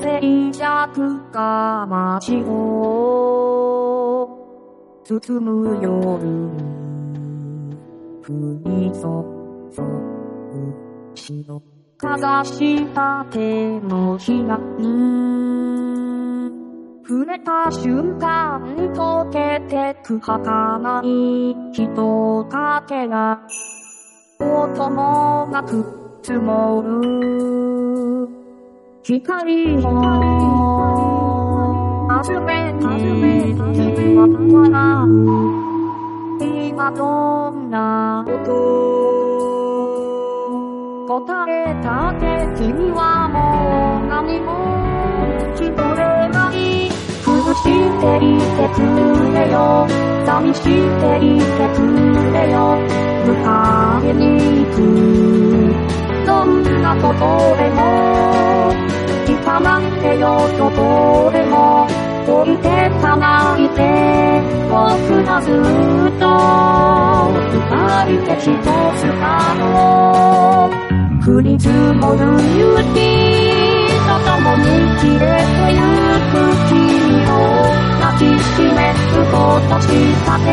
静寂が街を。包む夜に降り注ぐ白かざした手のひらに触れた瞬間に溶けてく儚い人影が音もなく積もる光を集めに君は笑う今どんな音。答えたって君はもう何も聞こえない苦していてくれよ寂していてくれよ迎えに行くどんなことでもなくてよどこでも。置いてかないで僕がずっと。二人で一つなの降り積もる雪と共に消えてゆく君を抱きしめることしたで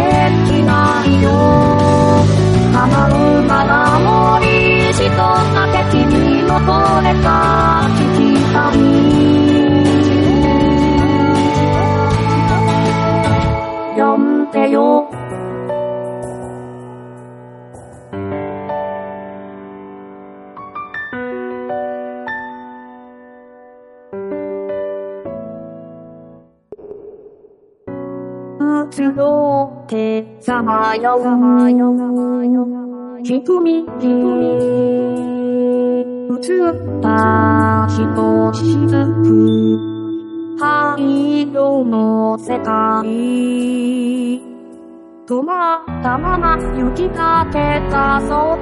移ろってさまよう瞳に映ったひとしずく灰色の世界止まったまま雪かけた外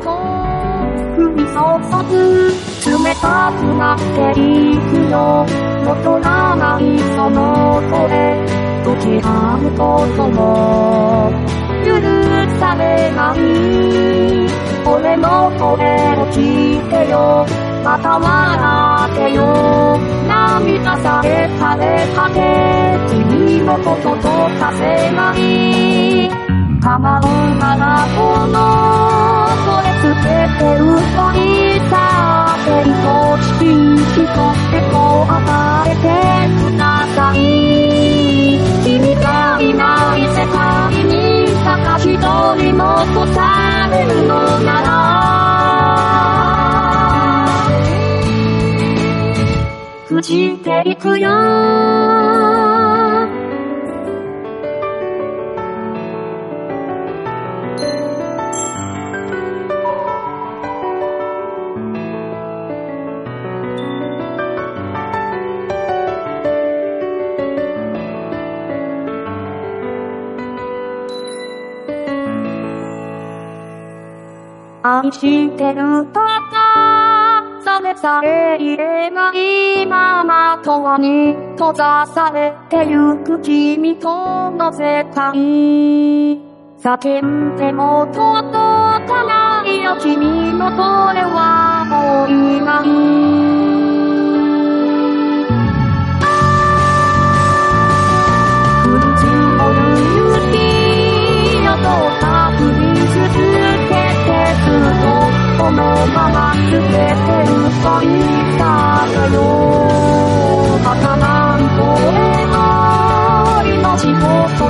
降り注ぐ冷たくなっていくよ戻らないその声き合うことも許されない俺の声を聞いてよ。また笑ってよ涙さえ垂れかけ君のこととさせない構うならこのそれつけて嘘に残されるのなら朽ちていくよ。愛してるとか、されさえ言えないまま永遠に閉ざされてゆく君との世界。叫んでも届かないよ君の声はもういない。を